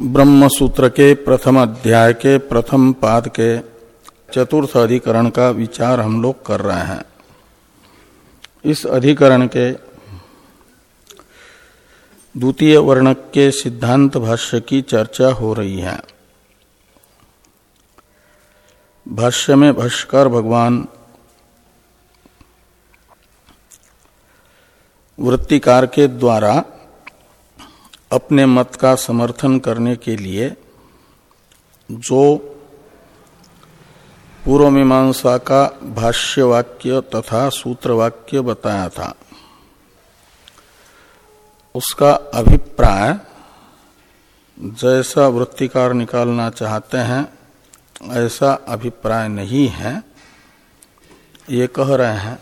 ब्रह्म सूत्र के प्रथम अध्याय के प्रथम पाद के चतुर्थ अधिकरण का विचार हम लोग कर रहे हैं। इस अधिकरण के द्वितीय वर्णक के सिद्धांत भाष्य की चर्चा हो रही है। भाष्य में भाष्कर भगवान वृत्तिकार के द्वारा अपने मत का समर्थन करने के लिए जो पूर्व मीमांसा का भाष्य वाक्य तथा सूत्र वाक्य बताया था, उसका अभिप्राय, जैसा वृत्तिकार निकालना चाहते हैं, ऐसा अभिप्राय नहीं है। ये कह रहे हैं,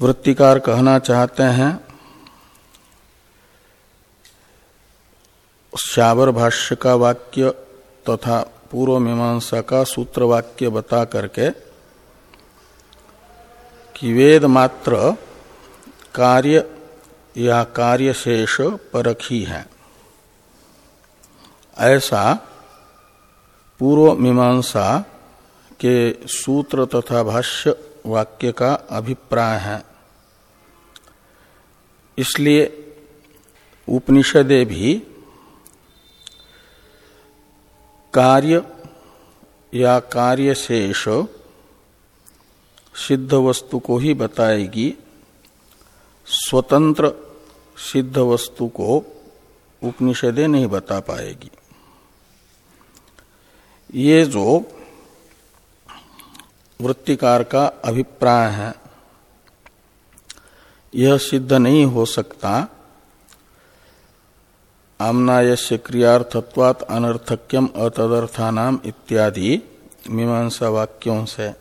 वृत्तिकार कहना चाहते हैं शावर भाष्य का वाक्य तथा पूर्व मीमांसा का सूत्र वाक्य बता करके कि वेद मात्र कार्य या कार्य शेष परखी है ऐसा पूर्व मीमांसा के सूत्र तथा भाष्य वाक्य का अभिप्राय है। इसलिए उपनिषदे भी कार्य या कार्य शेष सिद्ध वस्तु को ही बताएगी, स्वतंत्र सिद्ध वस्तु को उपनिषदे नहीं बता पाएगी। ये जो वृत्तिकार का अभिप्राय है, यह सिद्ध नहीं हो सकता। आमनायस्य क्रियार्थत्वात अनर्थक्यम अतदर्थानाम इत्यादि मीमांसा वाक्यों से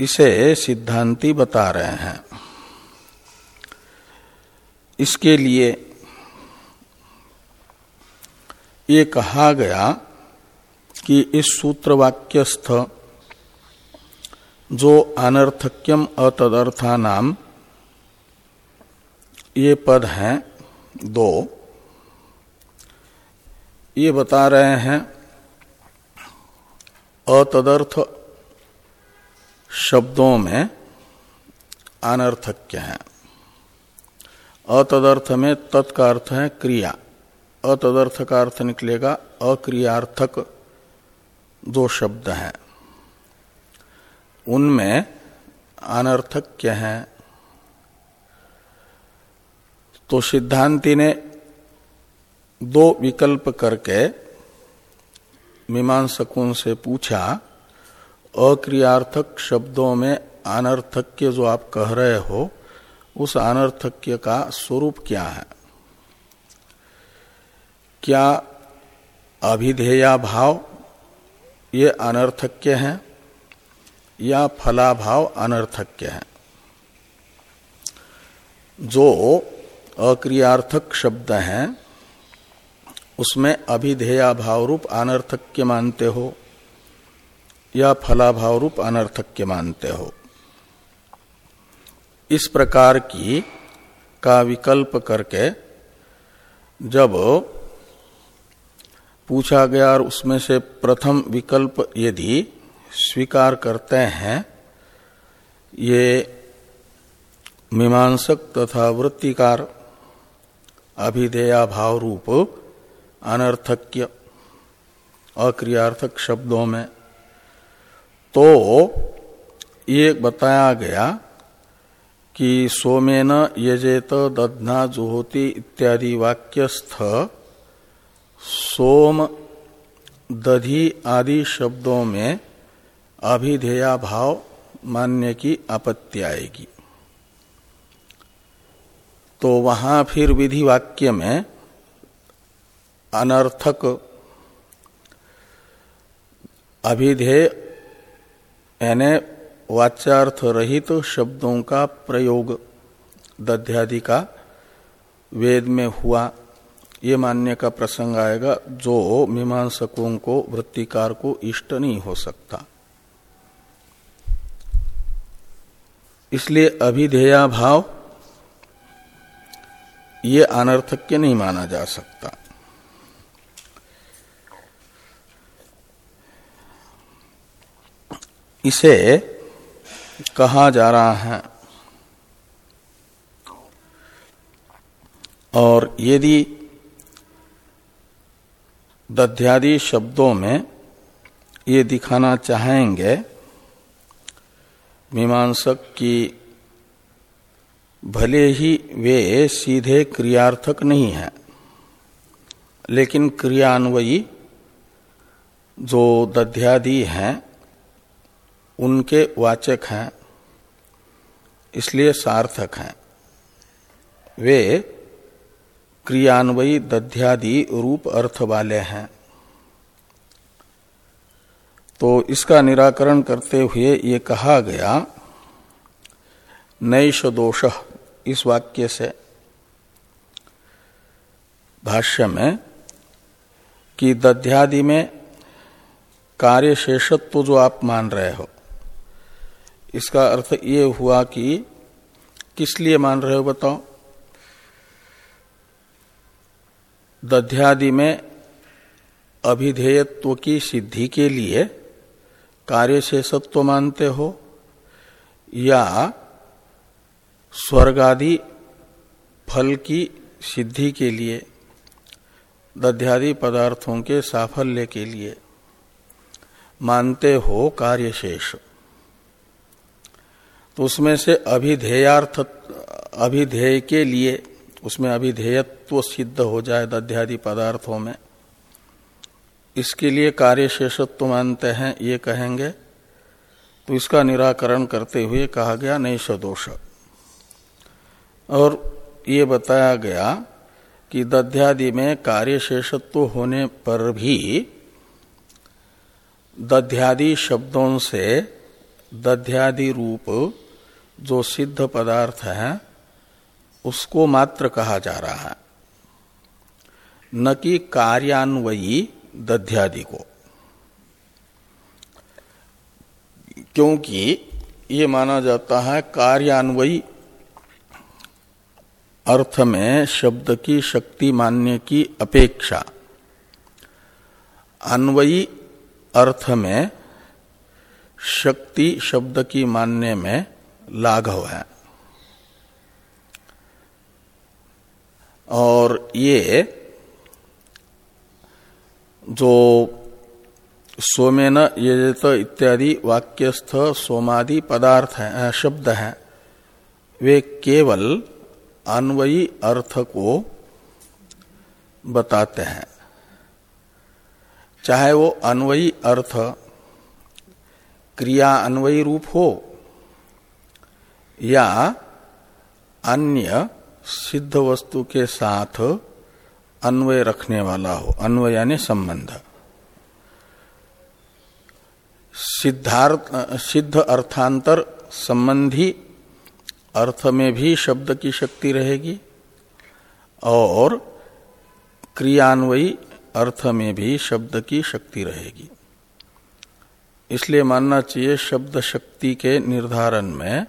इसे सिद्धांति बता रहे हैं। इसके लिए ये कहा गया कि इस सूत्र वाक्यस्थ जो अनर्थक्यम अतदर्था नाम ये पद हैं दो। ये बता रहे हैं, अतदर्थ शब्दों में अनर्थक्य है? अतदर्थ में तत्का अर्थ है क्रिया। अतदर्थ का अर्थ निकलेगा अक्रियार्थक दो शब्द हैं। उनमें अनर्थक्य है? तो सिद्धांति ने दो विकल्प करके मीमांसकों से पूछा, अक्रियार्थक शब्दों में अनर्थक्य जो आप कह रहे हो, उस अनर्थक्य का स्वरूप क्या है? क्या अभिधेया भाव ये अनर्थक्य है, या फलाभाव अनर्थक्य है? जो अक्रियार्थक शब्द हैं, उसमें अभिधेया भाव रूप अनर्थक्य मानते हो या फलाभाव रूप अनर्थक्य मानते हो। इस प्रकार की का विकल्प करके जब पूछा गया और उसमें से प्रथम विकल्प यदि स्वीकार करते हैं, ये मीमांसक तथा वृत्तिकार अभिधेया भाव रूप अनर्थक्य, अक्रियार्थक शब्दों में। तो ये बताया गया कि सोमेन यजेत दधना जुहोति इत्यादि वाक्यस्थ सोम दधि आदि शब्दों में अभिधेया भाव मान्य की आपत्ति आएगी। तो वहाँ फिर विधि वाक्य में अनर्थक अभिधेय, यानी वाच्यार्थ रहित तो शब्दों का प्रयोग दध्यादि का वेद में हुआ। ये मान्य का प्रसंग आएगा, जो मीमांसकों को, वृत्तिकार को इष्ट नहीं हो सकता। इसलिए अभिधेया भाव ये अनर्थक्य नहीं माना जा सकता। इसे कहा जा रहा है, और यदि दध्यादि शब्दों में ये दिखाना चाहेंगे, मीमांसक की भले ही वे सीधे क्रियार्थक नहीं है, लेकिन क्रियान्वयी जो दध्यादि हैं, उनके वाचक हैं, इसलिए सार्थक हैं। वे क्रियान्वयी दध्यादि रूप अर्थ वाले हैं। तो इसका निराकरण करते हुए ये कहा गया नैश दोष। इस वाक्य से, भाष्य में, कि दध्यादि में कार्य शेषत्व जो आप मान रहे हो, इसका अर्थ ये हुआ कि किस लिए मान रहे हो बताओ? दध्यादि में अभिधेयत्व की सिद्धि के लिए कार्य से सत्व मानते हो, या स्वर्गादि फल की सिद्धि के लिए, दध्यादि पदार्थों के साफल्य के लिए मानते हो कार्यशेष। तो उसमें से अभिधेयार्थ, अभिधेय के लिए उसमें अभिधेयत्व सिद्ध हो जाए दध्यादि पदार्थों में, इसके लिए कार्य शेषत्व मानते हैं, ये कहेंगे। तो इसका निराकरण करते हुए कहा गया नहीं सदोष और ये बताया गया कि दध्यादि में कार्य शेषत्व होने पर भी दध्यादि शब्दों से दध्यादि रूप जो सिद्ध पदार्थ है, उसको मात्र कहा जा रहा है। न कि कार्यान्वयी दध्यादि को। क्योंकि ये माना जाता है कार्यान्वयी अर्थ में शब्द की शक्ति मानने की अपेक्षा। अन्वयी अर्थ में शक्ति शब्द की मानने में लाघव है। और ये जो सोमेन, यजत इत्यादि वाक्यस्थ सोमादि पदार्थ है, शब्द हैं, वे केवल अन्वयी अर्थ को बताते हैं। चाहे वो अन्वयी अर्थ क्रिया अन्वयी रूप हो या अन्य सिद्ध वस्तु के साथ अन्वय रखने वाला हो, अन्वय यानी संबंध। सिद्धार्थ, सिद्ध अर्थांतर संबंधी अर्थ में भी शब्द की शक्ति रहेगी और क्रियान्वयी अर्थ में भी शब्द की शक्ति रहेगी। इसलिए मानना चाहिए शब्द शक्ति के निर्धारण में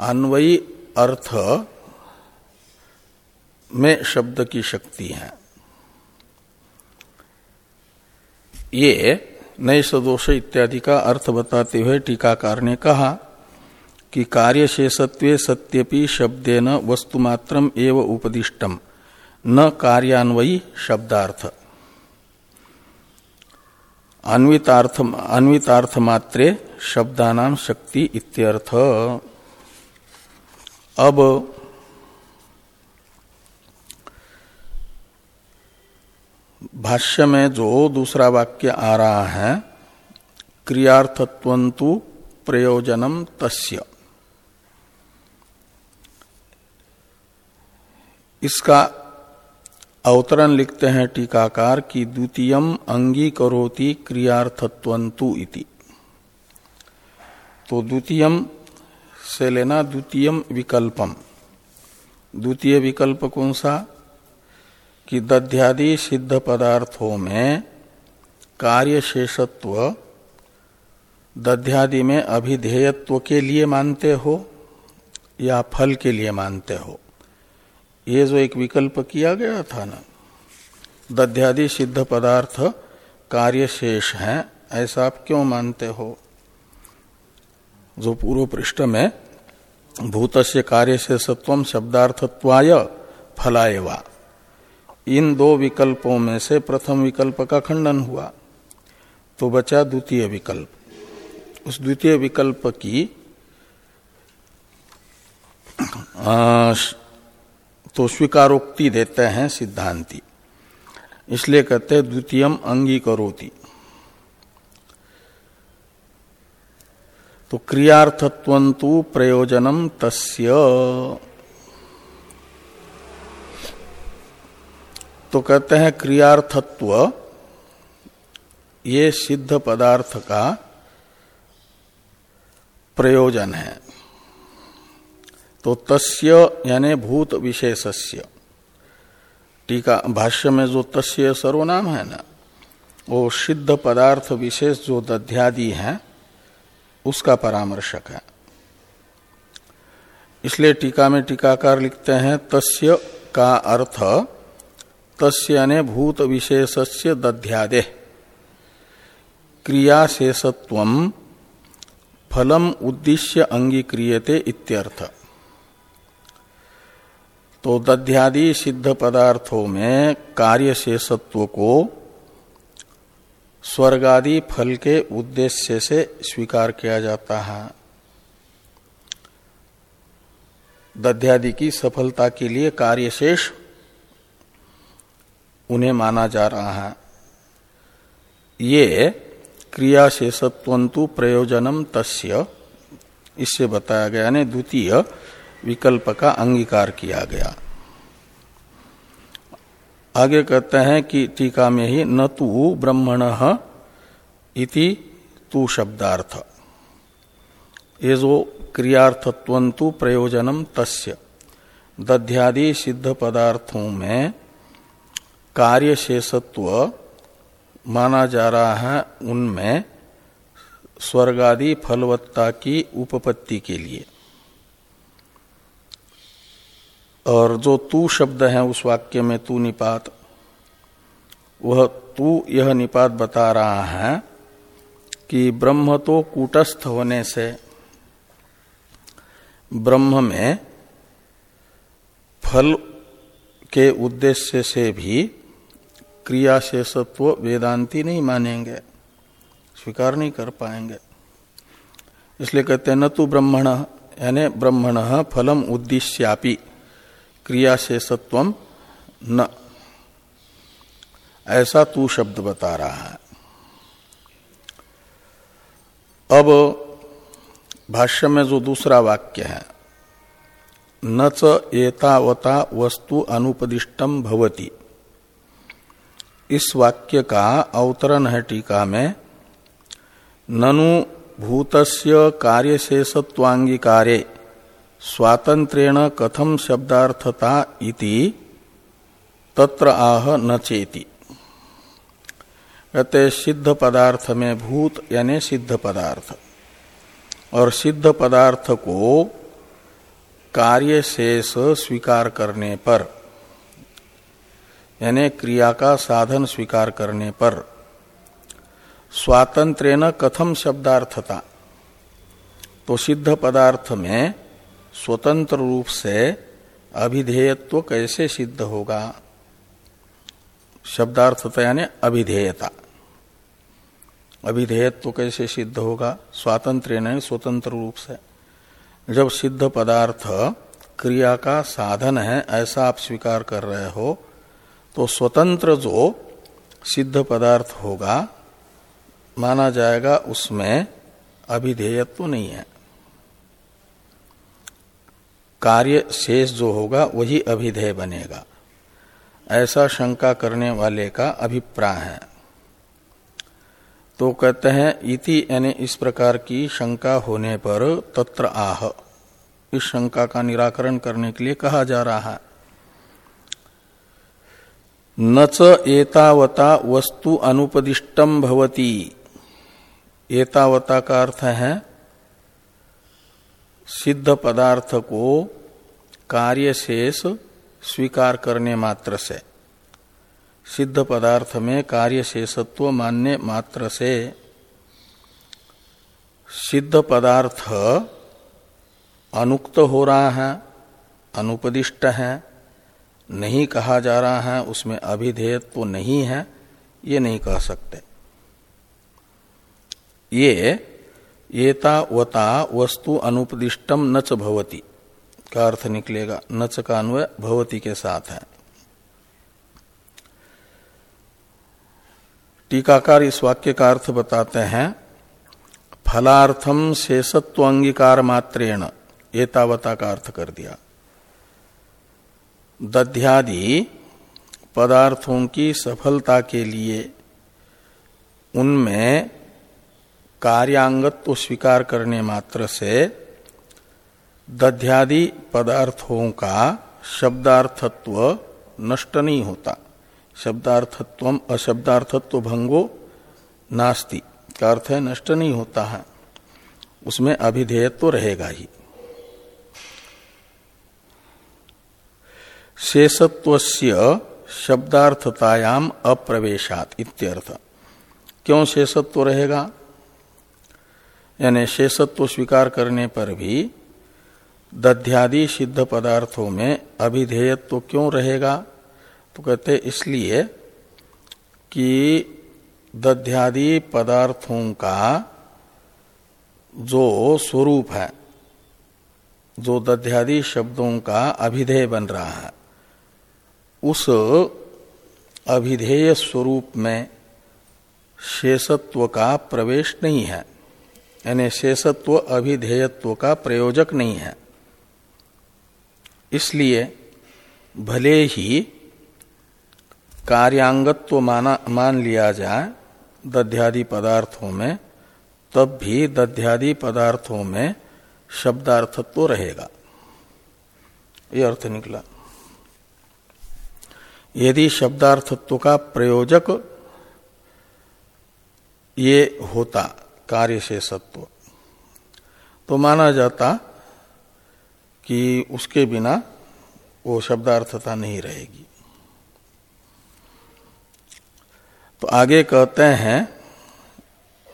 अन्वयी अर्थ में शब्द की शक्ति है। ये नए सदोष इत्यादि का अर्थ बताते हुए टीकाकार ने कहा कि कार्य शेषत्व सत्यपि शब्देन वस्तुमात्रम एव उपदिष्टम। न कार्यान्वयी शब्दार्थ। अन्वितार्थ मात्रे शब्दानाम शक्ति इत्यर्थ। अब भाष्य में जो दूसरा वाक्य आ रहा है क्रियार्थत्वंतु प्रयोजनम तस्य। इसका अवतरण लिखते हैं टीकाकार की द्वितीय अंगीकरोति क्रियार्थत्वंतु इति। तो द्वितीय से लेना द्वितीय विकल्पम। द्वितीय विकल्प कौन सा? कि दध्यादि सिद्ध पदार्थों में कार्य शेषत्व दध्यादि में अभिधेयत्व के लिए मानते हो या फल के लिए मानते हो? ये जो एक विकल्प किया गया था ना, दध्यादि सिद्ध पदार्थ कार्य शेष है, ऐसा आप क्यों मानते हो? जो पूर्व पृष्ठ में भूत से कार्य से शब्दार्थत्वाय फलाएवा इन दो विकल्पों में से प्रथम विकल्प का खंडन हुआ तो बचा द्वितीय विकल्प। उस द्वितीय विकल्प की तो स्वीकारोक्ति देते हैं सिद्धांति। इसलिए कहते हैं, द्वितीयम अंगीकरोति। तो क्रियार्थत्वंतु प्रयोजनम तस्य। तो कहते हैं, क्रियार्थत्व, ये सिद्ध पदार्थ का प्रयोजन है। तो तस्य यानी भूत विशेषस्य। टीका भाष्य में जो तस्य सर्वनाम है ना, वो सिद्ध पदार्थ विशेष जो दध्यादि है, उसका परामर्शक है। इसलिए टीका में टीकाकार लिखते हैं, तस्य का अर्थ, तस्य यानी भूत विशेषस्य दध्यादे। क्रिया शेषत्व फलम उद्देश्य अंगीक्रियते इत्यर्थ। तो दध्यादि सिद्ध पदार्थों में कार्य शेषत्व को स्वर्गादि फल के उद्देश्य से स्वीकार किया जाता है। दध्यादि की सफलता के लिए कार्य शेष उन्हें माना जा रहा है। ये क्रिया शेषत्वंतु प्रयोजनम तस्य, इससे बताया गया ने द्वितीय विकल्प का अंगीकार किया गया। आगे कहते हैं कि टीका में ही न तु ब्रह्मण इति तु शब्दार्थ। ये जो क्रियार्थत्वंतु प्रयोजनम तस्य। दध्यादि सिद्ध पदार्थों में कार्य शेषत्व माना जा रहा है उनमें स्वर्गादि फलवत्ता की उपपत्ति के लिए। और जो तू शब्द है उस वाक्य में तू निपात, वह तू यह निपात बता रहा है कि ब्रह्म तो कूटस्थ होने से, ब्रह्म में फल के उद्देश्य से भी क्रिया शेषत्व वेदांती नहीं मानेंगे, स्वीकार नहीं कर पाएँगे। इसलिए कहते हैं, न तो ब्रह्मण, यानी ब्रह्मण फलम उद्देश्यापी। क्रिया से सत्वम न। ऐसा तू शब्द बता रहा है। अब भाष्य में जो दूसरा वाक्य है, न च एतावता वस्तु अनुपदिष्टम भवती। इस वाक्य का अवतरण है टीका में, ननु भूतस्य कार्यशेषत्वांगीकारे। स्वातंत्रेण कथम शब्दार्थता इति, तत्र आह न चेती। कहते सिद्ध पदार्थ में भूत, यानी सिद्ध पदार्थ और सिद्ध पदार्थ को कार्य शेष स्वीकार करने पर, यानी क्रिया का साधन स्वीकार करने पर स्वातंत्रेण कथम शब्दार्थता? तो सिद्ध पदार्थ में स्वतंत्र रूप से अभिधेयत्व कैसे सिद्ध होगा? शब्दार्थता यानी अभिधेयता। अभिधेयत्व कैसे सिद्ध होगा? स्वातंत्र नहीं स्वतंत्र रूप से। जब सिद्ध पदार्थ क्रिया का साधन है, ऐसा आप स्वीकार कर रहे हो तो स्वतंत्र जो सिद्ध पदार्थ होगा, माना जाएगा उसमें अभिधेयत्व नहीं है। कार्य शेष जो होगा, वही अभिधेय बनेगा। ऐसा शंका करने वाले का अभिप्राय है। तो कहते हैं, इति यानी इस प्रकार की शंका होने पर तत्र आह। इस शंका का निराकरण करने के लिए कहा जा रहा है। न च एतावता वस्तु अनुपदिष्टम भवती। एतावता का अर्थ है सिद्ध पदार्थ को कार्य शेष स्वीकार करने मात्र से। सिद्ध पदार्थ में कार्य शेषत्व मान्य मात्र से। सिद्ध पदार्थ अनुक्त हो रहा है, अनुपदिष्ट है, नहीं कहा जा रहा है, उसमें अभिधेय तो नहीं है, ये नहीं कह सकते। ये एता वता वस्तु अनुपदिष्टम नच भवती। का अर्थ निकलेगा? नच का अन्वय भवती के साथ है। टीकाकार इस वाक्य का अर्थ बताते हैं फलार्थम शेषत्व अंगीकार मात्रेण एतावता का अर्थ कर दिया। दध्यादि पदार्थों की सफलता के लिए उनमें कार्यांगत्व स्वीकार करने मात्र से दध्यादि पदार्थों का शब्दार्थत्व नष्ट नहीं होता। शब्दार्थत्व अशब्दार्थत्व भंगो नास्ति, का अर्थ है नष्ट नहीं होता है। उसमें अभिधेयत्व तो रहेगा ही। शेषत्वस्य शब्दार्थतायाम अप्रवेशात इत्यर्थ। क्यों शेषत्व रहेगा? यानी शेषत्व स्वीकार करने पर भी दध्यादि सिद्ध पदार्थों में अभिधेयत्व क्यों रहेगा? तो कहते इसलिए कि दध्यादि पदार्थों का जो स्वरूप है, जो दध्यादि शब्दों का अभिधेय बन रहा है, उस अभिधेय स्वरूप में शेषत्व का प्रवेश नहीं है। यानी शेषत्व अभिधेयत्व का प्रयोजक नहीं है। इसलिए भले ही कार्यांगत्व माना, मान लिया जाए दध्यादि पदार्थों में, तब भी दध्यादि पदार्थों में शब्दार्थत्व रहेगा। ये अर्थ निकला। यदि शब्दार्थत्व का प्रयोजक ये होता कार्य से सत्व। तो माना जाता कि उसके बिना वो शब्दार्थता नहीं रहेगी। तो आगे कहते हैं,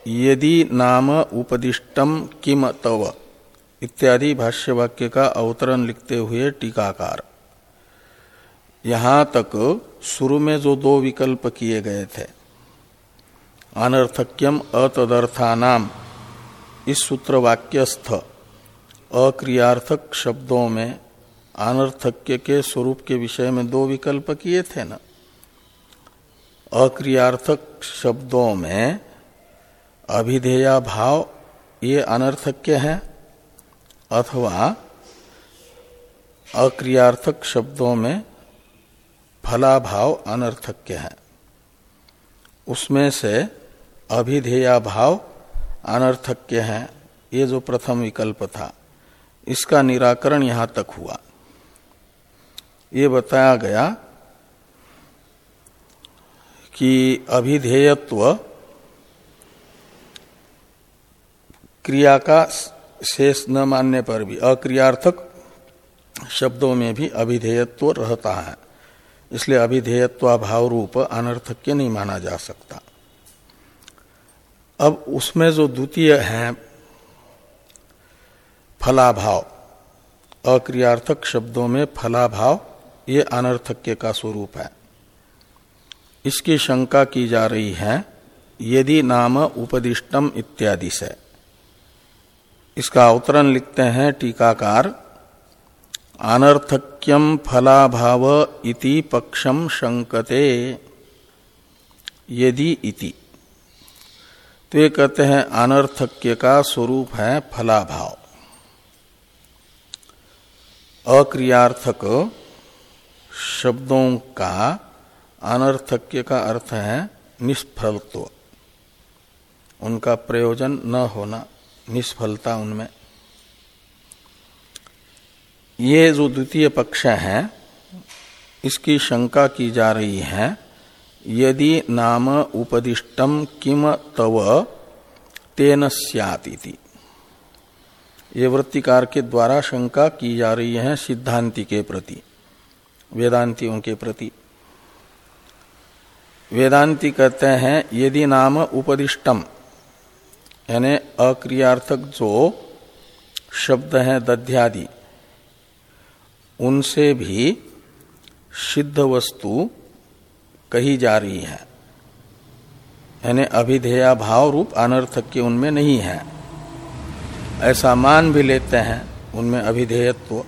यदि नाम उपदिष्टम किम तव, इत्यादि भाष्य वाक्य का अवतरण लिखते हुए टीकाकार। यहाँ तक शुरू में जो दो विकल्प किए गए थे अनर्थक्यम अतदर्थानाम। इस सूत्र वाक्यस्थ अक्रियार्थक शब्दों में अनर्थक्य के स्वरूप के विषय में दो विकल्प किए थे ना? अक्रियार्थक शब्दों में अभिधेया भाव ये अनर्थक्य है? अथवा अक्रियार्थक शब्दों में फलाभाव अनर्थक्य है? उसमें से अभिधेया भाव अनर्थक्य है। ये जो प्रथम विकल्प था, इसका निराकरण यहाँ तक हुआ। ये बताया गया कि अभिधेयत्व क्रिया का शेष न मानने पर भी, अक्रियार्थक शब्दों में भी अभिधेयत्व रहता है। इसलिए अभिधेयत्वाभाव रूप अनर्थक्य नहीं माना जा सकता। अब उसमें जो द्वितीय है, फलाभाव, अक्रियार्थक शब्दों में फलाभाव, ये अनर्थक्य का स्वरूप है। इसकी शंका की जा रही है, यदि नाम उपदिष्टम इत्यादि से। इसका अवतरण लिखते हैं टीकाकार, अनर्थक्यम फलाभाव इति पक्षम शंकते, यदि इति। तो ये कहते हैं, अनर्थक्य का स्वरूप है फलाभाव। अक्रियार्थक शब्दों का अनर्थक्य का अर्थ है निष्फलत्व। उनका प्रयोजन न होना, निष्फलता उनमें। ये जो द्वितीय पक्ष है, इसकी शंका की जा रही है यदि नाम उपदिष्टम किम तव, तेन सियाति ये वृत्तिकार के द्वारा शंका की जा रही है सिद्धांति के प्रति, वेदांतियों के प्रति। वेदांति कहते हैं, यदि नाम उपदिष्टम यानी अक्रियार्थक जो शब्द हैं दध्यादि, उनसे भी सिद्ध वस्तु कही जा रही है। यानी अभिधेया भाव रूप अनर्थक के उनमें नहीं है। ऐसा मान भी लेते हैं, उनमें अभिधेयत्व।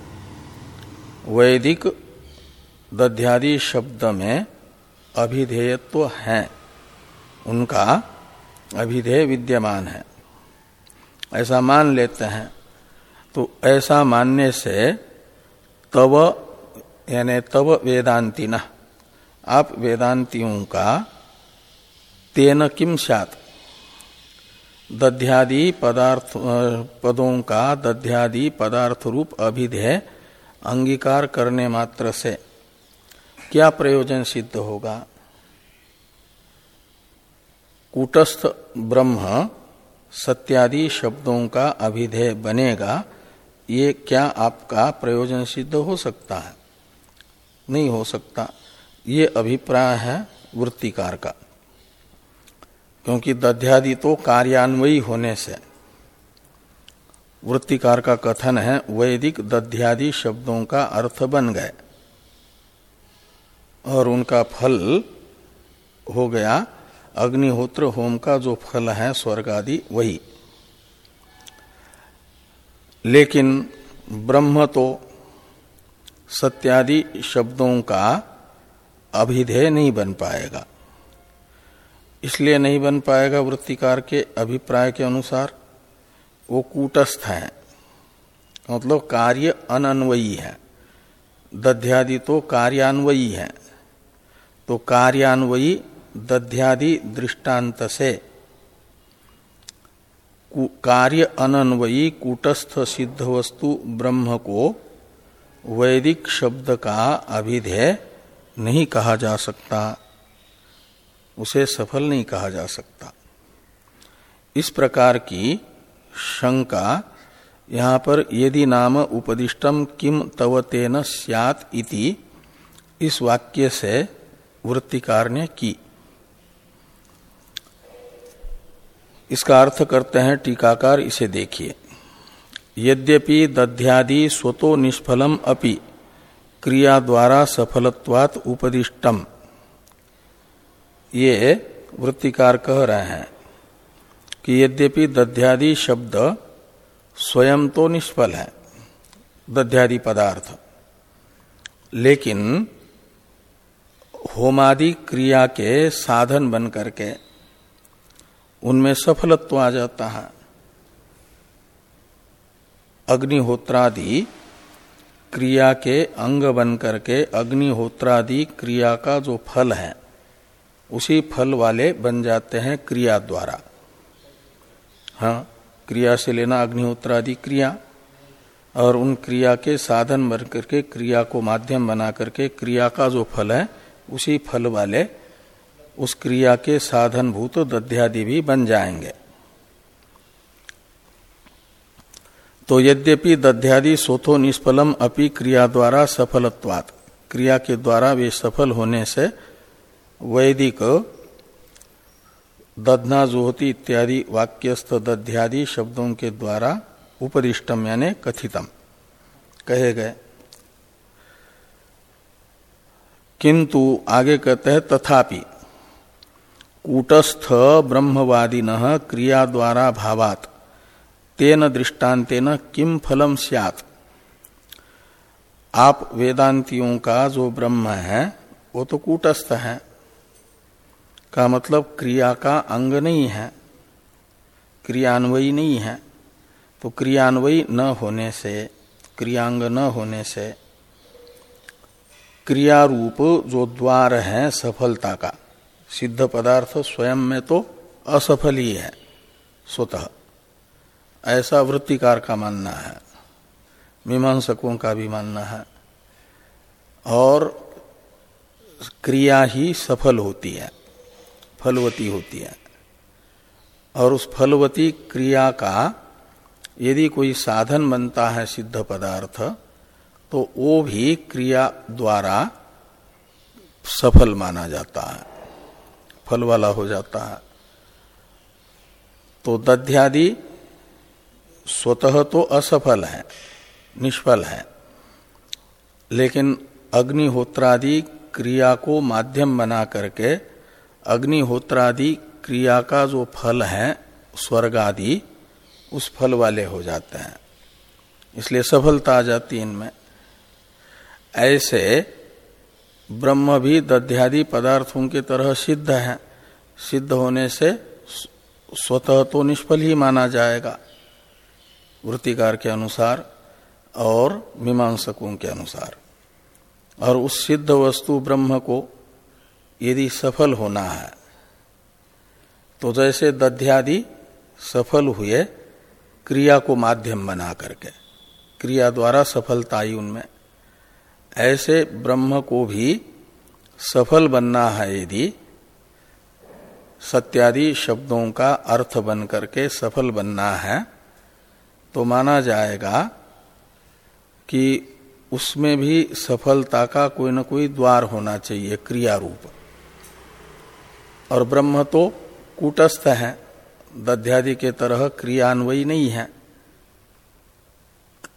वैदिक दध्यादि शब्द में अभिधेयत्व है। उनका अभिधेय विद्यमान है। ऐसा मान लेते हैं। तो ऐसा मानने से तव, यानी तव वेदांति न आप वेदांतियों का तेन किम सात दध्यादि पदार्थ पदों का दध्यादि पदार्थ रूप अभिधेय अंगीकार करने मात्र से क्या प्रयोजन सिद्ध होगा? कूटस्थ ब्रह्म सत्यादि शब्दों का अभिधेय बनेगा, ये क्या आपका प्रयोजन सिद्ध हो सकता है? नहीं हो सकता। ये अभिप्राय है वृत्तिकार का। क्योंकि दध्यादि तो कार्यान्वयी होने से वृत्तिकार का कथन है, वैदिक दध्यादि शब्दों का अर्थ बन गए। और उनका फल हो गया अग्निहोत्र होम का जो फल है, स्वर्ग आदि, वही। लेकिन ब्रह्म तो सत्यादि शब्दों का अभिधेय नहीं बन पाएगा। इसलिए नहीं बन पाएगा वृत्तिकार के अभिप्राय के अनुसार। वो कूटस्थ है। मतलब कार्य अनन्वयी है। दध्यादि तो कार्यान्वयी है। तो कार्यान्वयी, दध्यादि दृष्टांत से कार्य अनन्वयी, कूटस्थ सिद्ध वस्तु ब्रह्म को वैदिक शब्द का अभिधेय नहीं कहा जा सकता, उसे सफल नहीं कहा जा सकता। इस प्रकार की शंका यहाँ पर यदि नाम उपदिष्टम किम तव तेन सियात इति इस वाक्य से वृत्तिकार ने की। इसका अर्थ करते हैं टीकाकार, इसे देखिए। यद्यपि दध्यादि स्वतो निष्फलम अपि क्रिया द्वारा सफलत्वात उपदिष्टम। ये वृत्तिकार कह रहे हैं कि यद्यपि दध्यादि शब्द स्वयं तो निष्फल है, दध्यादि पदार्थ। लेकिन होमादि क्रिया के साधन बन करके उनमें सफलत्व आ जाता है। अग्निहोत्रादि क्रिया के अंग बन करके अग्निहोत्रादि क्रिया का जो फल है, उसी फल वाले बन जाते हैं क्रिया द्वारा। हाँ क्रिया से लेना अग्निहोत्रादि क्रिया, और उन क्रिया के साधन बन करके, क्रिया को माध्यम बना करके क्रिया का जो फल है, उसी फल वाले उस क्रिया के साधन भूत दध्यादि भी बन जाएँगे। तो यद्यपि दध्यादि सोथो निष्फलम अपि क्रिया द्वारा सफलत्वात्। क्रिया के द्वारा वे सफल होने से वैदिक दधना जोहती इत्यादि वाक्यस्थ दध्यादि शब्दों के द्वारा उपदिष्टम यानी कथितम। कहे गए। किंतु आगे कहते हैं, तथापि कूटस्थ ब्रह्मवादिन क्रिया द्वारा भावात। तेन दृष्टान्तेन किम फलम सियात? आप वेदांतियों का जो ब्रह्म है, वो तो कूटस्थ है। का मतलब क्रिया का अंग नहीं है। क्रियान्वयी नहीं है। तो क्रियान्वयी न होने से, क्रियांग न होने से क्रिया रूप जो द्वार है सफलता का, सिद्ध पदार्थ स्वयं में तो असफल ही है, स्वतः। ऐसा वृत्तिकार का मानना है। मीमांसकों का भी मानना है। और क्रिया ही सफल होती है, फलवती होती है। और उस फलवती क्रिया का यदि कोई साधन बनता है सिद्ध पदार्थ तो वो भी क्रिया द्वारा सफल माना जाता है, फल वाला हो जाता है। तो दध्यादि स्वतः तो असफल है, निष्फल है, लेकिन अग्निहोत्रादि क्रिया को माध्यम बना करके अग्निहोत्रादि क्रिया का जो फल है स्वर्ग आदि उस फल वाले हो जाते हैं। इसलिए सफलता आ जाती इनमें। ऐसे ब्रह्म भी दध्यादि पदार्थों की तरह सिद्ध है। सिद्ध होने से, स्वतः तो निष्फल ही माना जाएगा। वृत्तिकार के अनुसार और मीमांसकों के अनुसार। और उस सिद्ध वस्तु ब्रह्म को यदि सफल होना है तो जैसे दध्यादि सफल हुए क्रिया को माध्यम बना करके, क्रिया द्वारा सफलता आई उनमें, ऐसे ब्रह्म को भी सफल बनना है यदि सत्यादि शब्दों का अर्थ बन करके सफल बनना है तो माना जाएगा कि उसमें भी सफलता का कोई न कोई द्वार होना चाहिए, क्रिया रूप। और ब्रह्म तो कूटस्थ है, दध्यादि के तरह क्रियान्वयी नहीं है।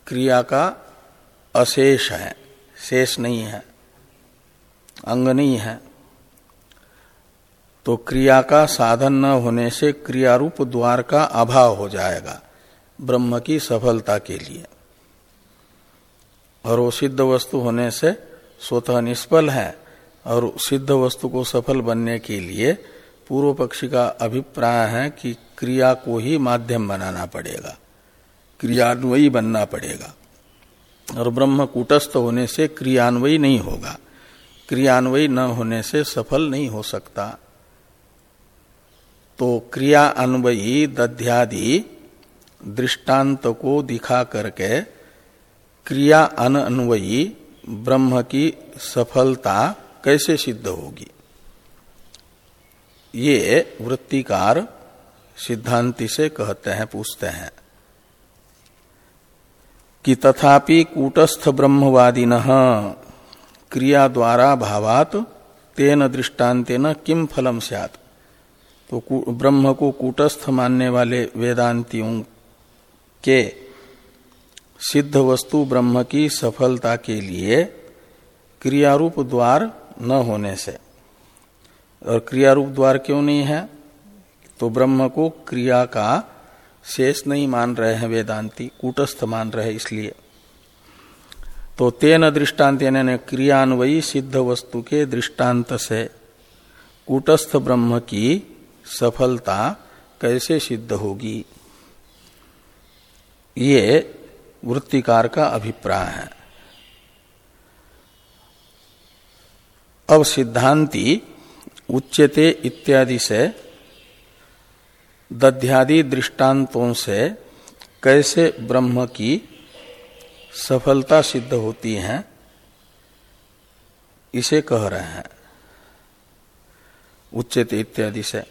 क्रिया का अशेष है, शेष नहीं है, अंग नहीं है। तो क्रिया का साधन न होने से क्रियारूप द्वार का अभाव हो जाएगा। ब्रह्म की सफलता के लिए। और वो सिद्ध वस्तु होने से स्वतः निष्फल है और सिद्ध वस्तु को सफल बनने के लिए पूर्व पक्षी का अभिप्राय है कि क्रिया को ही माध्यम बनाना पड़ेगा। क्रियान्वयी बनना पड़ेगा। और ब्रह्म कूटस्थ होने से क्रियान्वयी नहीं होगा। क्रियान्वयी न होने से सफल नहीं हो सकता। तो क्रिया अन्वयी दध्यादि दृष्टांत को दिखा करके क्रिया अनन्वयी ब्रह्म की सफलता कैसे सिद्ध होगी? ये वृत्तिकार सिद्धांति से कहते हैं, पूछते हैं कि तथापि कूटस्थ ब्रह्मवादिन क्रिया द्वारा भावात तेन दृष्टान्तेन किम फलम सैत तो ब्रह्म को कूटस्थ मानने वाले वेदांतियों के सिद्ध वस्तु ब्रह्म की सफलता के लिए क्रियारूप द्वार न होने से। और क्रियारूप द्वार क्यों नहीं है? तो ब्रह्म को क्रिया का शेष नहीं मान रहे हैं वेदांती, कूटस्थ मान रहे इसलिए। तो तेन दृष्टांत यानी क्रियान्वयी सिद्ध वस्तु के दृष्टांत से कूटस्थ ब्रह्म की सफलता कैसे सिद्ध होगी? ये वृत्तिकार का अभिप्राय है। अब सिद्धांति उच्चते इत्यादि से, दध्यादि दृष्टांतों से कैसे ब्रह्म की सफलता सिद्ध होती है, इसे कह रहे हैं। उच्चते इत्यादि से।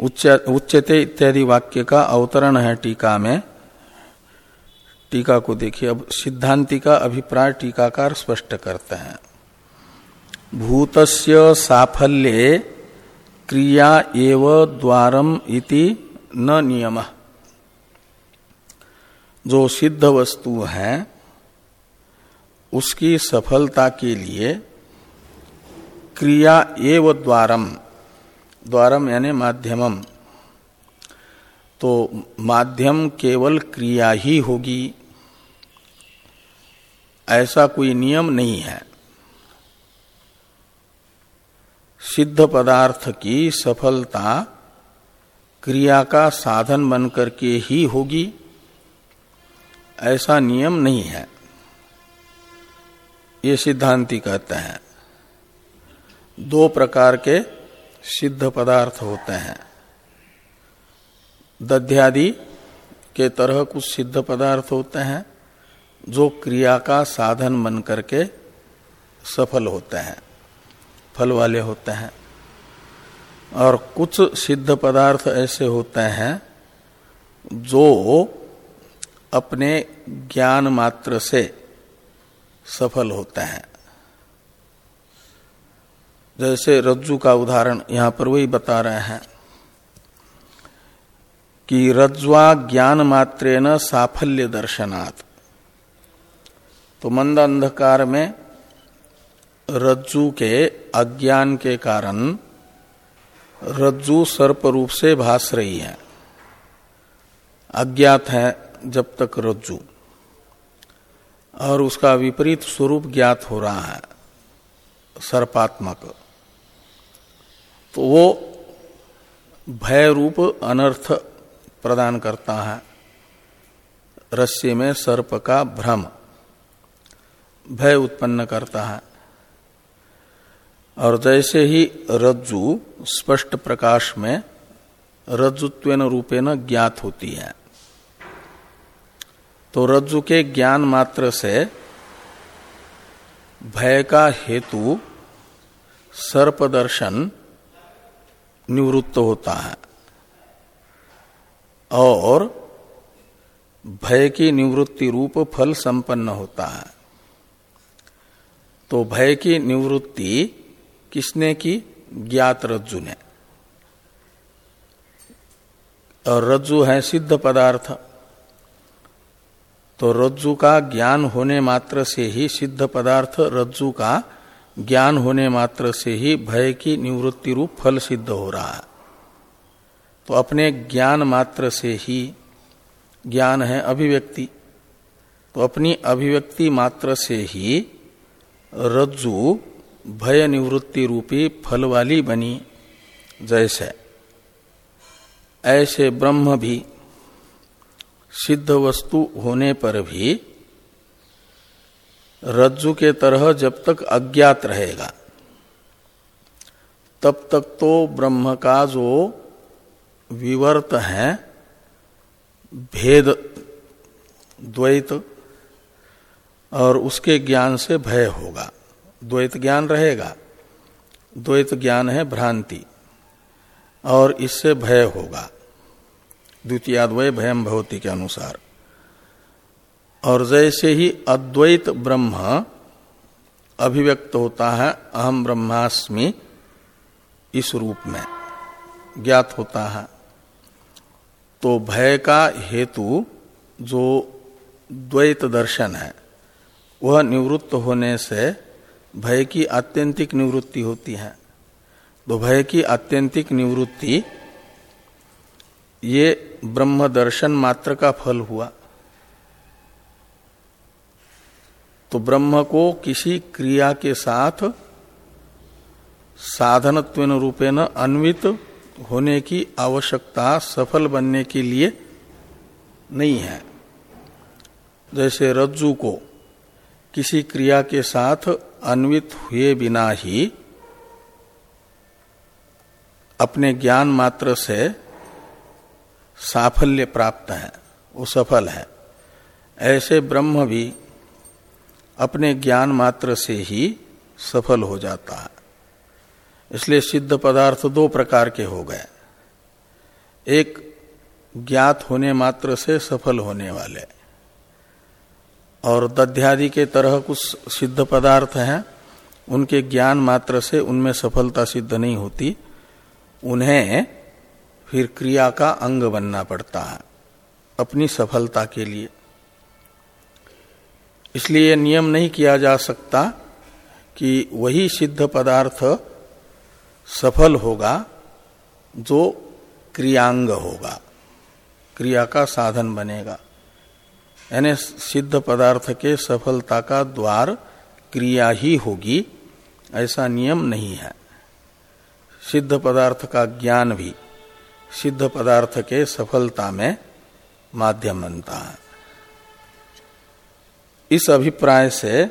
उच्चते इत्यादि वाक्य का अवतरण है टीका में। टीका को देखिए, अब सिद्धांति का अभिप्राय टीकाकार स्पष्ट करते हैं। भूतस्य साफल्ये क्रिया एव द्वारम इति न नियम। जो सिद्ध वस्तु है, उसकी सफलता के लिए क्रिया एव द्वारम द्वारम यानी माध्यमम तो माध्यम केवल क्रिया ही होगी। ऐसा कोई नियम नहीं है। सिद्ध पदार्थ की सफलता क्रिया का साधन बनकर के ही होगी। ऐसा नियम नहीं है। ये सिद्धांति कहते हैं। दो प्रकार के सिद्ध पदार्थ होते हैं। दध्यादि के तरह कुछ सिद्ध पदार्थ होते हैं, जो क्रिया का साधन बन करके सफल होते हैं, फल वाले होते हैं। और कुछ सिद्ध पदार्थ ऐसे होते हैं, जो अपने ज्ञान मात्र से सफल होते हैं। जैसे रज्जु का उदाहरण यहाँ पर वही बता रहे हैं। कि रज्वा ज्ञान मात्रेन साफल्य दर्शनात् तो मंद अंधकार में रज्जु के अज्ञान के कारण रज्जु सर्प रूप से भास रही है। अज्ञात है जब तक रज्जु। और उसका विपरीत स्वरूप ज्ञात हो रहा है, सर्पात्मक। तो वो भय रूप अनर्थ प्रदान करता है। रस्सी में सर्प का भ्रम, भय उत्पन्न करता है। और जैसे ही रज्जु स्पष्ट प्रकाश में रज्जुत्वेन रूपेण ज्ञात होती है तो रज्जु के ज्ञान मात्र से भय का हेतु सर्प दर्शन निवृत्त होता है। और भय की निवृत्ति रूप फल संपन्न होता है। तो भय की निवृत्ति किसने की? ज्ञात रज्जु ने। और रज्जु है सिद्ध पदार्थ। तो रज्जु का ज्ञान होने मात्र से ही सिद्ध पदार्थ, रज्जु का ज्ञान होने मात्र से ही भय की निवृत्ति रूप फल सिद्ध हो रहा है। तो अपने ज्ञान मात्र से ही ज्ञान है अभिव्यक्ति। तो अपनी अभिव्यक्ति मात्र से ही रज्जु भय निवृत्ति रूपी फल वाली बनी जैसे। ऐसे ब्रह्म भी सिद्ध वस्तु होने पर भी रज्जु के तरह जब तक अज्ञात रहेगा, तब तक तो ब्रह्म का जो विवर्त है, भेद, द्वैत, और उसके ज्ञान से भय होगा। द्वैत ज्ञान रहेगा, द्वैत ज्ञान है भ्रांति, और इससे भय होगा। द्वितीय द्वितीयाद्वय भयम भवती के अनुसार। और जैसे ही अद्वैत ब्रह्म अभिव्यक्त होता है अहम ब्रह्मास्मि इस रूप में ज्ञात होता है। तो भय का हेतु जो द्वैत दर्शन है, वह निवृत्त होने से भय की आत्यंतिक निवृत्ति होती है। तो भय की आत्यंतिक निवृत्ति, ये ब्रह्म दर्शन मात्र का फल हुआ। तो ब्रह्म को किसी क्रिया के साथ साधनत्व रूपेण अन्वित होने की आवश्यकता सफल बनने के लिए नहीं है। जैसे रज्जु को किसी क्रिया के साथ अन्वित हुए बिना ही अपने ज्ञान मात्र से साफल्य प्राप्त है, वो सफल है। ऐसे ब्रह्म भी अपने ज्ञान मात्र से ही सफल हो जाता है। इसलिए सिद्ध पदार्थ दो प्रकार के हो गए। एक, ज्ञात होने मात्र से सफल होने वाले। और दध्यादि के तरह कुछ सिद्ध पदार्थ हैं, उनके ज्ञान मात्र से उनमें सफलता सिद्ध नहीं होती। उन्हें फिर क्रिया का अंग बनना पड़ता है, अपनी सफलता के लिए। इसलिए नियम नहीं किया जा सकता कि वही सिद्ध पदार्थ सफल होगा जो क्रियांग होगा। क्रिया का साधन बनेगा। यानी सिद्ध पदार्थ के सफलता का द्वार क्रिया ही होगी, ऐसा नियम नहीं है। सिद्ध पदार्थ का ज्ञान भी सिद्ध पदार्थ के सफलता में माध्यम बनता है। इस अभिप्राय से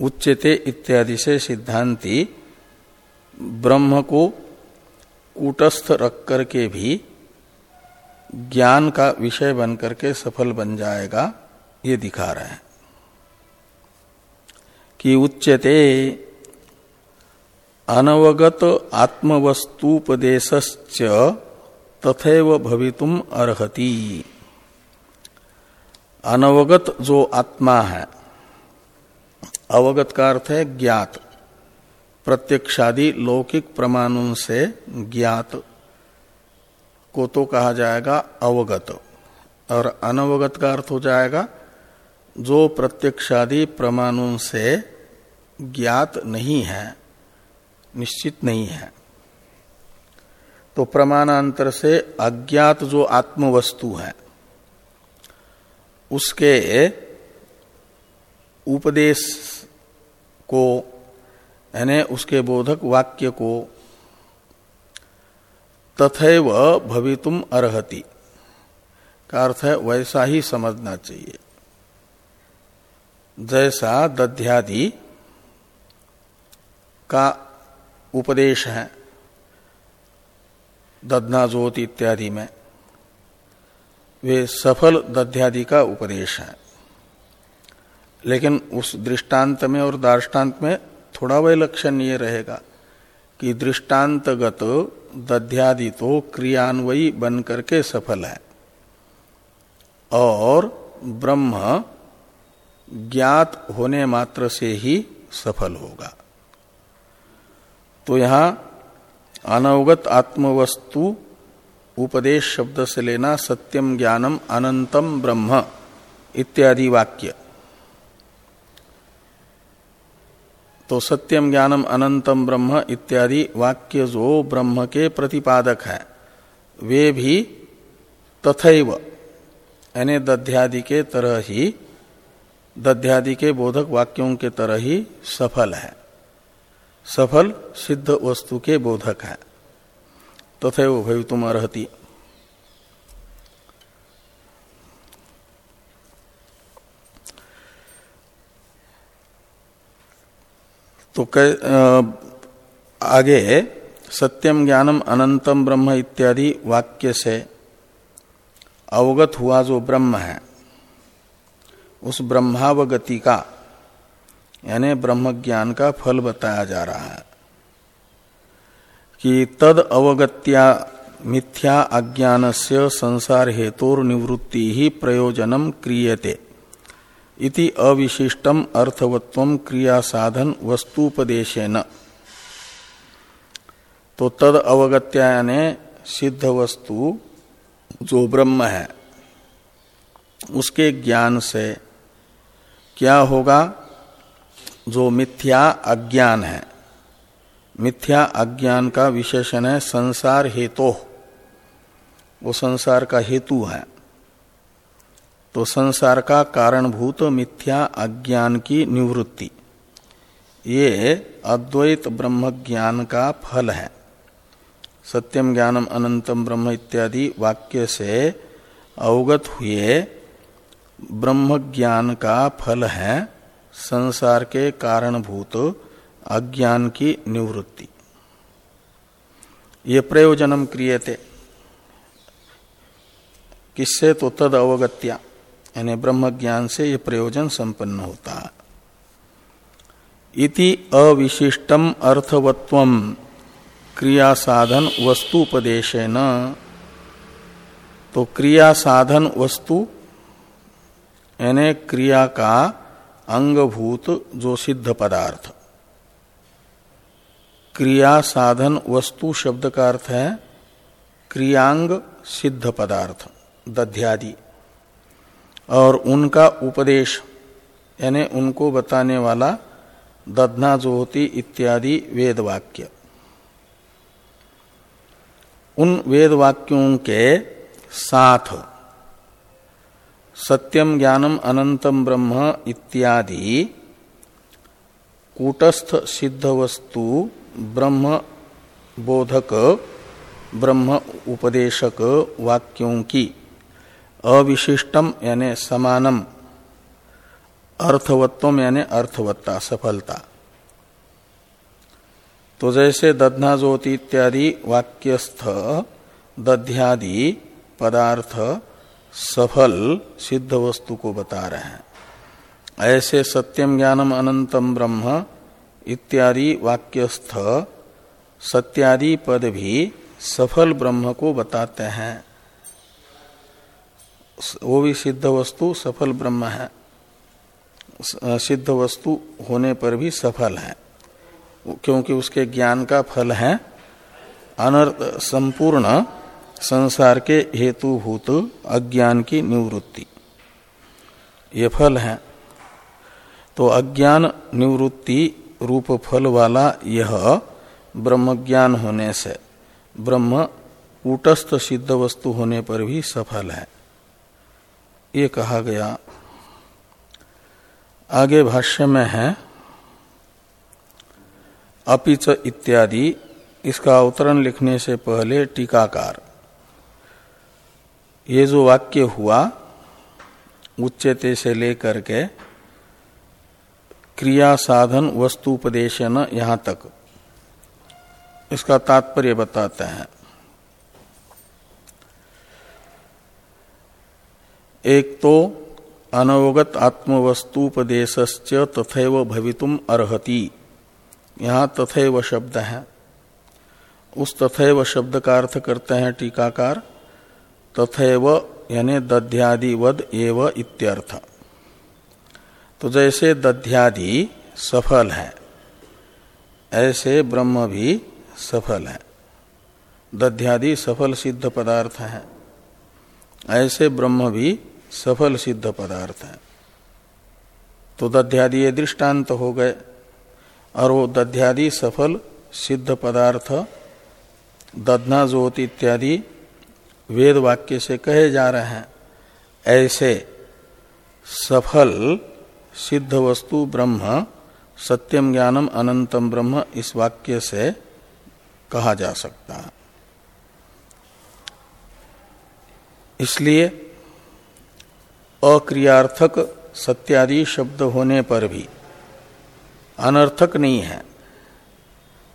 उच्चते इत्यादि से सिद्धांति ब्रह्म को कूटस्थ रख करके भी ज्ञान का विषय बन करके सफल बन जाएगा, ये दिखा रहे हैं। कि उच्चते अनवगत आत्मवस्तुपदेश तथैव भवितुम अर्हति। अनवगत जो आत्मा है, अवगत का अर्थ है ज्ञात। प्रत्यक्षादि लौकिक प्रमाणों से ज्ञात को तो कहा जाएगा अवगत। और अनवगत का अर्थ हो जाएगा, जो प्रत्यक्षादि प्रमाणों से ज्ञात नहीं है, निश्चित नहीं है। तो प्रमाणांतर से अज्ञात जो आत्मवस्तु है, उसके उपदेश को यानी उसके बोधक वाक्य को तथैव भवितुम अर्ति का अर्थ है वैसा ही समझना चाहिए। जैसा दध्यादि का उपदेश है, दधना जोत इत्यादि में, वे सफल दध्यादि का उपदेश है। लेकिन उस दृष्टांत में और दार्टान्त में थोड़ा वह लक्षण ये रहेगा कि दृष्टांतगत दध्यादि तो क्रियान्वयी बन करके सफल है। और ब्रह्म ज्ञात होने मात्र से ही सफल होगा। तो यहाँ अनवगत आत्मवस्तु उपदेश शब्द से लेना सत्यम ज्ञानम अनंतम ब्रह्म इत्यादि वाक्य। तो सत्यम ज्ञानम अनंतम ब्रह्म इत्यादि वाक्य जो ब्रह्म के प्रतिपादक है, वे भी तथैव, यानी दध्यादि के तरह ही, दध्यादि के बोधक वाक्यों के तरह ही सफल है। सफल सिद्ध वस्तु के बोधक है। तथैव भवितुम अर्ति तो आगे सत्यम ज्ञानम अनंतम ब्रह्म इत्यादि वाक्य से अवगत हुआ जो ब्रह्म है, उस ब्रह्मावगति का, यानी ब्रह्म ज्ञान का फल बताया जा रहा है, कि तद अवगत्या मिथ्या अज्ञान से संसार हेतुर निवृत्ति ही प्रयोजनम क्रियते। इति अविशिष्टम अर्थवत्व क्रिया साधन वस्तुपदेशन। तो तद अवगत्या सिद्ध वस्तु जो ब्रह्म है, उसके ज्ञान से क्या होगा? जो मिथ्या अज्ञान है। मिथ्या अज्ञान का विशेषण है संसार हेतु। वो संसार का हेतु है। तो संसार का कारणभूत मिथ्या अज्ञान की निवृत्ति। ये अद्वैत ब्रह्म ज्ञान का फल है। सत्यम ज्ञानम अनंतम ब्रह्म इत्यादि वाक्य से अवगत हुए ब्रह्म ज्ञान का फल है संसार के कारणभूत अज्ञान की निवृत्ति। ये प्रयोजनम क्रियते। किससे तो तद अवगत्या। यानी ब्रह्म ज्ञान से ये प्रयोजन संपन्न होता। इति अविशिष्टम अर्थवत्व क्रिया साधन वस्तु उपदेश तो क्रिया साधन वस्तु, यानी क्रिया का अंगभूत जो सिद्ध पदार्थ। क्रिया साधन वस्तु शब्द का अर्थ है क्रियांग सिद्ध पदार्थ, दध्यादि। और उनका उपदेश, यानी उनको बताने वाला दधना ज्योति इत्यादि वेद वाक्य उन वेद वाक्यों के साथ सत्यम ज्ञानम अनंतम ब्रह्म इत्यादि कूटस्थ सिद्ध वस्तु ब्रह्म बोधक ब्रह्म उपदेशक वाक्यों की अविशिष्टम यानी समानम अर्थवत्व यानी अर्थवत्ता, सफलता। तो जैसे दधना ज्योति इत्यादि वाक्यस्थ, दध्यादि पदार्थ सफल सिद्ध वस्तु को बता रहे हैं। ऐसे सत्यम ज्ञानम अनंतम ब्रह्म इत्यादि वाक्यस्थ, सत्यादि पद भी सफल ब्रह्म को बताते हैं। वो भी सिद्ध वस्तु सफल ब्रह्म है। सिद्ध वस्तु होने पर भी सफल है। क्योंकि उसके ज्ञान का फल है। अनर्थ संपूर्ण संसार के हेतुभूत अज्ञान की निवृत्ति। ये फल है। तो अज्ञान निवृत्ति रूप फल वाला यह ब्रह्म ज्ञान होने से ब्रह्म कूटस्थ सिद्ध वस्तु होने पर भी सफल है। ये कहा गया, आगे भाष्य में है अपिच इत्यादि, इसका अवतरण लिखने से पहले टीकाकार। ये जो वाक्य हुआ, उच्चते से लेकर के क्रिया साधन वस्तुपदेशन यहाँ तक, इसका तात्पर्य बताते हैं। एक तो अनवगत आत्मवस्तुपदेश तथैव भवितुम अर्हति। यहाँ तथैव शब्द है। उस तथैव शब्द का अर्थ करते हैं टीकाकार, तथैव यानी दध्यादिवद एव इत्यर्थ। तो जैसे दध्यादि सफल है, ऐसे ब्रह्म भी सफल है। दध्यादि सफल सिद्ध पदार्थ है। ऐसे ब्रह्म भी सफल सिद्ध पदार्थ है। तो दध्यादि ये दृष्टांत हो गए, और वो दध्यादि सफल सिद्ध पदार्थ दधना ज्योति इत्यादि वेद वाक्य से कहे जा रहे हैं। ऐसे सफल सिद्ध वस्तु ब्रह्म, सत्यम ज्ञानम अनंतम ब्रह्म इस वाक्य से कहा जा सकता है। इसलिए अक्रियार्थक सत्यादि शब्द होने पर भी अनर्थक नहीं है।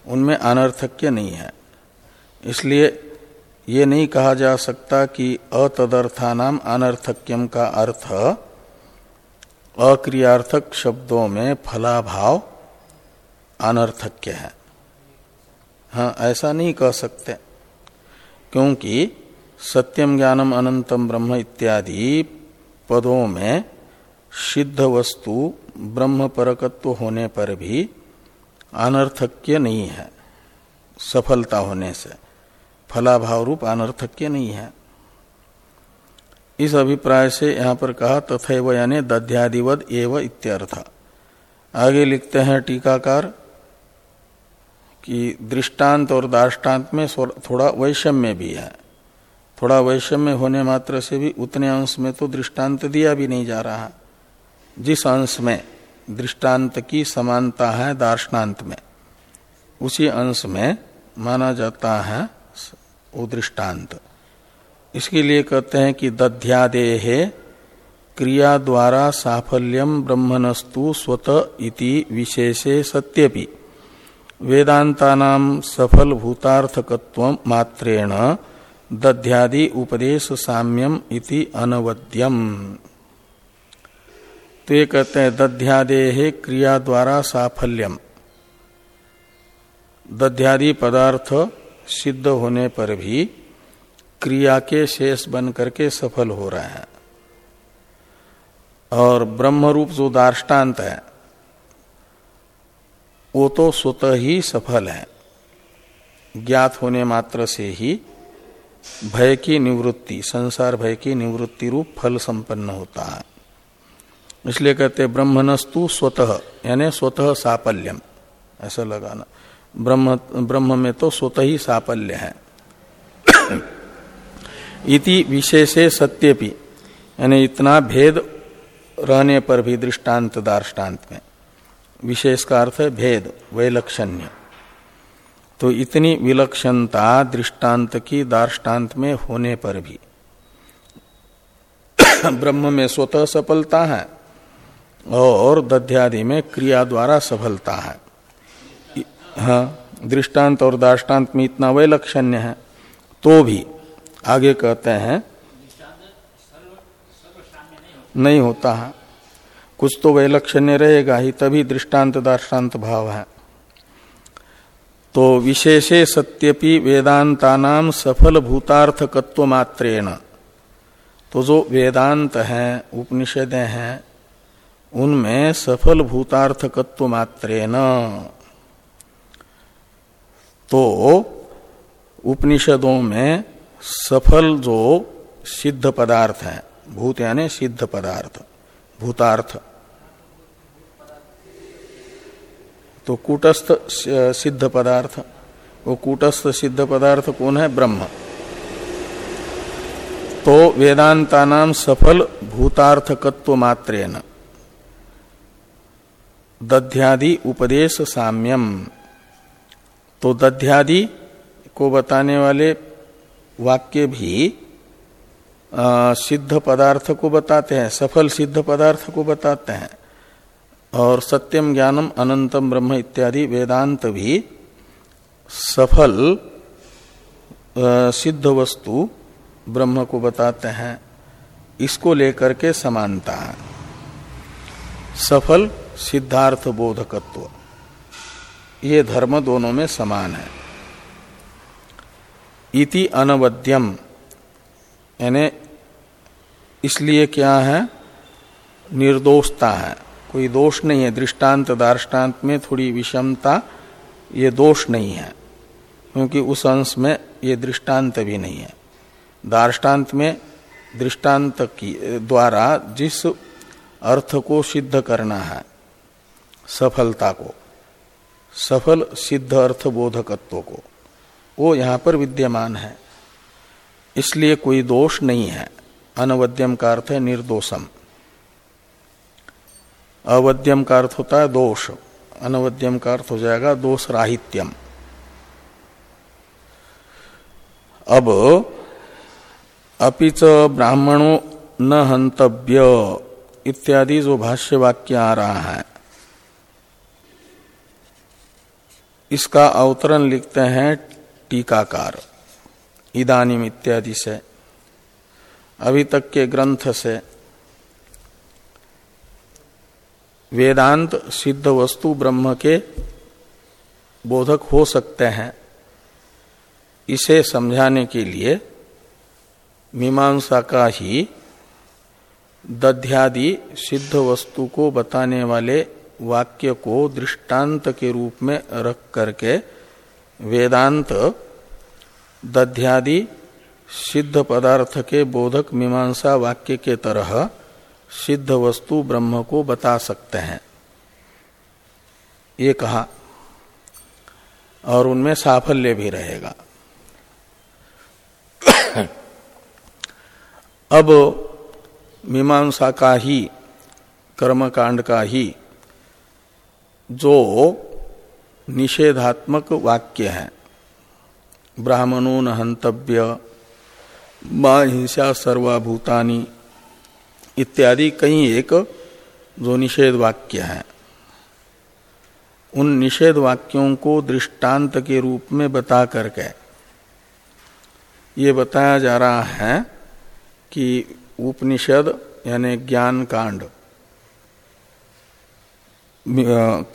उनमें अनर्थक्य नहीं है। इसलिए ये नहीं कहा जा सकता कि अतदर्थानाम अनर्थक्यम का अर्थ अक्रियार्थक शब्दों में फलाभाव अनर्थक्य है। हाँ ऐसा नहीं कह सकते, क्योंकि सत्यम ज्ञानम अनंतम ब्रह्म इत्यादि पदों में सिद्ध वस्तु ब्रह्म परकत्व होने पर भी अनर्थक्य नहीं है। सफलता होने से। फलाभाव रूप अनर्थक्य नहीं है। इस अभिप्राय से यहाँ पर कहा, तथैव यानी दध्यादिवद एव इत्यर्थ। आगे लिखते हैं टीकाकार कि दृष्टांत और दाष्टान्त में थोड़ा वैषम्य भी है। थोड़ा वैषम्य होने मात्र से भी उतने अंश में तो दृष्टांत दिया भी नहीं जा रहा। जिस अंश में दृष्टांत की समानता है दार्शनांत में, उसी अंश में माना जाता है वो दृष्टांत। इसके लिए कहते हैं कि दध्यादे क्रिया द्वारा साफल्यम ब्रह्मणस्तु स्वत इति विशेषे सत्यपि। वेदांता सफल भूतार्थकत्व मात्रेण दध्यादि उपदेश साम्यम इति अनवद्यम। तो ये कहते हैं, दध्यादे क्रिया द्वारा साफल्यम। दध्यादि पदार्थ सिद्ध होने पर भी क्रिया के शेष बन करके सफल हो रहे हैं। और ब्रह्म रूप जो दार्टान्त है, वो तो स्वतः ही सफल है। ज्ञात होने मात्र से ही भय की निवृत्ति, संसार भय की निवृत्ति रूप फल संपन्न होता है। इसलिए कहते ब्रह्मणस्तु स्वतः, यानी स्वतः सापल्यम। ऐसा लगाना। ब्रह्म ब्रह्म में तो स्वतः ही सापल्य है। इति विशेषे सत्यपि, यानी इतना भेद रहने पर भी दृष्टांत दार्टान्त में। विशेष का अर्थ है भेद, वैलक्षण्य। तो इतनी विलक्षणता दृष्टांत की दार्टान्त में होने पर भी। ब्रह्म में स्वतः सफलता है और दध्यादि में क्रिया द्वारा सफलता है। हाँ दृष्टांत और दार्टान्त में इतना वैलक्षण्य है तो भी आगे कहते हैं, नहीं होता है। कुछ तो वैलक्षण्य रहेगा ही, तभी दृष्टांत दार्टान्त भाव है। तो विशेषे सत्यपि वेदांतानाम सफल भूतार्थकत्व मात्रेण तो जो वेदांत हैं, उपनिषदें हैं, उनमें सफल भूतार्थकत्व मात्रे न तो उपनिषदों में सफल जो सिद्ध पदार्थ है, भूत यानी सिद्ध पदार्थ, भूतार्थ। तो कूटस्थ सिद्ध पदार्थ। वो कूटस्थ सिद्ध पदार्थ कौन है? ब्रह्म। तो वेदांता नाम सफल भूतार्थकत्व मात्रेन दध्यादि उपदेश साम्यम। तो दध्यादि को बताने वाले वाक्य भी आ, सिद्ध पदार्थ को बताते हैं सफल सिद्ध पदार्थ को बताते हैं। और सत्यम ज्ञानम अनंतम ब्रह्म इत्यादि वेदांत भी सफल सिद्ध वस्तु ब्रह्म को बताते हैं। इसको लेकर के समानता। है सफल सिद्धार्थ बोधकत्व। ये धर्म दोनों में समान है। इति अनवद्यम। यानी इसलिए क्या है? निर्दोषता है। कोई दोष नहीं है। दृष्टांत दार्टान्त में थोड़ी विषमता, ये दोष नहीं है। क्योंकि उस अंश में ये दृष्टांत भी नहीं है। दार्टान्त में दृष्टांत की, द्वारा जिस अर्थ को सिद्ध करना है, सफलता को, सफल सिद्ध अर्थ बोधकत्व को, वो यहाँ पर विद्यमान है। इसलिए कोई दोष नहीं है। अनवद्यम का अर्थ है निर्दोषम। अवध्यम का अर्थ होता है दोष। अनवध्यम का अर्थ हो जाएगा दोष राहित्यम अब अपिच ब्राह्मणों न हंतव्य इत्यादि जो भाष्य वाक्य आ रहा है। इसका अवतरण लिखते हैं टीकाकार। इदानिम इत्यादि से। अभी तक के ग्रंथ से। वेदांत सिद्ध वस्तु ब्रह्म के बोधक हो सकते हैं। इसे समझाने के लिए मीमांसा का ही दध्यादि सिद्ध वस्तु को बताने वाले वाक्य को दृष्टांत के रूप में रख करके वेदांत दध्यादि सिद्ध पदार्थ के बोधक मीमांसा वाक्य के तरह सिद्ध वस्तु ब्रह्म को बता सकते हैं। ये कहा, और उनमें साफल्य भी रहेगा। अब मीमांसा का ही, कर्मकांड का ही, जो निषेधात्मक वाक्य है। ब्राह्मणों न हंतव्य, माँ हिंसा सर्वभूतानी इत्यादि कई एक जो निषेध वाक्य है। उन निषेध वाक्यों को दृष्टांत के रूप में बता करके ये बताया जा रहा है कि उपनिषद यानी ज्ञान कांड,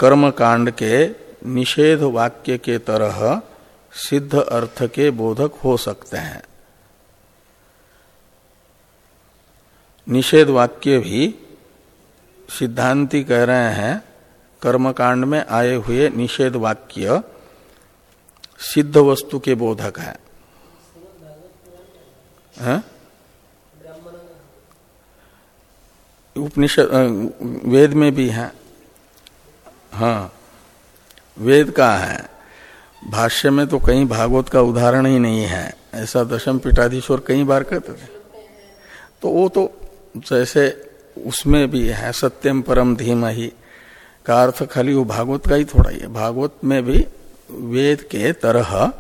कर्म कांड के निषेध वाक्य के तरह सिद्ध अर्थ के बोधक हो सकते हैं। निषेध वाक्य भी सिद्धांति कह रहे हैं कर्मकांड में आए हुए निषेध वाक्य सिद्ध वस्तु के बोधक है, है? उपनिषद वेद में भी है। हाँ वेद का है। भाष्य में तो कहीं भागवत का उदाहरण ही नहीं है। ऐसा दशम पीठाधीश्वर कई बार कहते थे। तो वो तो जैसे उसमें भी है सत्यम परम धीम ही का अर्थ खाली वो भागवत का ही थोड़ा ही है। भागवत में भी वेद के तरह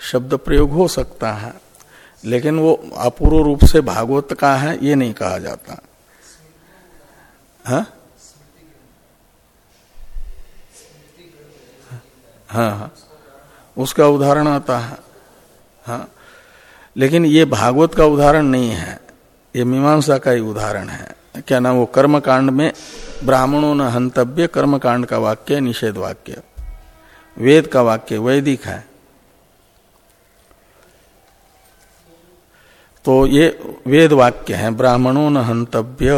शब्द प्रयोग हो सकता है, लेकिन वो अपूर्व रूप से भागवत का है, ये नहीं कहा जाता। हाँ? हाँ हाँ। उसका उदाहरण आता है। हाँ। लेकिन ये भागवत का उदाहरण नहीं है। ये मीमांसा का ही उदाहरण है। क्या नाम, वो कर्म कांड में ब्राह्मणों न हंतव्य कर्म कांड का वाक्य, निषेध वाक्य। वेद का वाक्य वैदिक है। तो ये वेद वाक्य है, ब्राह्मणों न हंतव्य।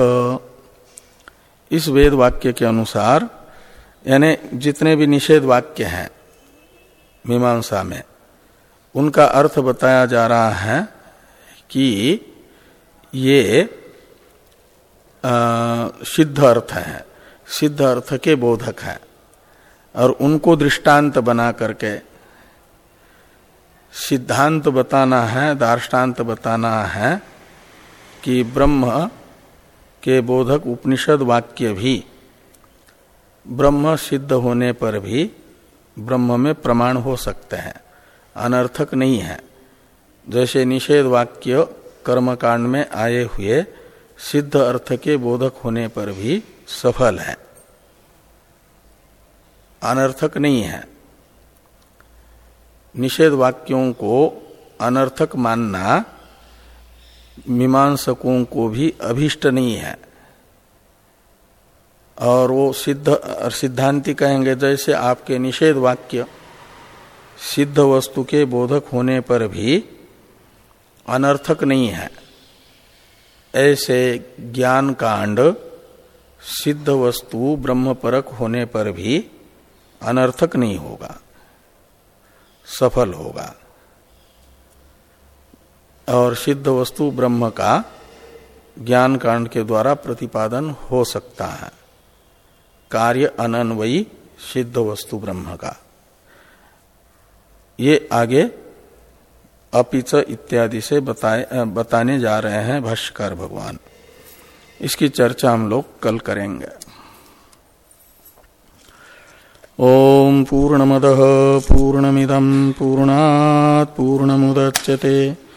इस वेद वाक्य के अनुसार, यानी जितने भी निषेध वाक्य हैं मीमांसा में, उनका अर्थ बताया जा रहा है कि ये सिद्ध अर्थ है। सिद्ध अर्थ के बोधक है। और उनको दृष्टांत बना करके सिद्धांत बताना है दार्ष्टान्त बताना है कि ब्रह्म के बोधक उपनिषद वाक्य भी ब्रह्म सिद्ध होने पर भी ब्रह्म में प्रमाण हो सकते हैं। अनर्थक नहीं है। जैसे निषेध वाक्य कर्मकांड में आए हुए सिद्ध अर्थ के बोधक होने पर भी सफल है। अनर्थक नहीं है। निषेध वाक्यों को अनर्थक मानना मीमांसकों को भी अभिष्ट नहीं है। और वो सिद्ध सिद्धांति कहेंगे, जैसे आपके निषेध वाक्य सिद्ध वस्तु के बोधक होने पर भी अनर्थक नहीं है। ऐसे ज्ञान कांड सिद्ध वस्तु ब्रह्म परक होने पर भी अनर्थक नहीं होगा, सफल होगा। और सिद्ध वस्तु ब्रह्म का ज्ञान कांड के द्वारा प्रतिपादन हो सकता है। कार्य अनन्वयी सिद्ध वस्तु ब्रह्म का। ये आगे अपिच इत्यादि से बताए बताने जा रहे हैं भाष्यकार भगवान। इसकी चर्चा हम लोग कल करेंगे। ओम पूर्ण पूर्णमद पूर्णमिदम पूर्णात पूर्ण पूर्णमुदच्यते।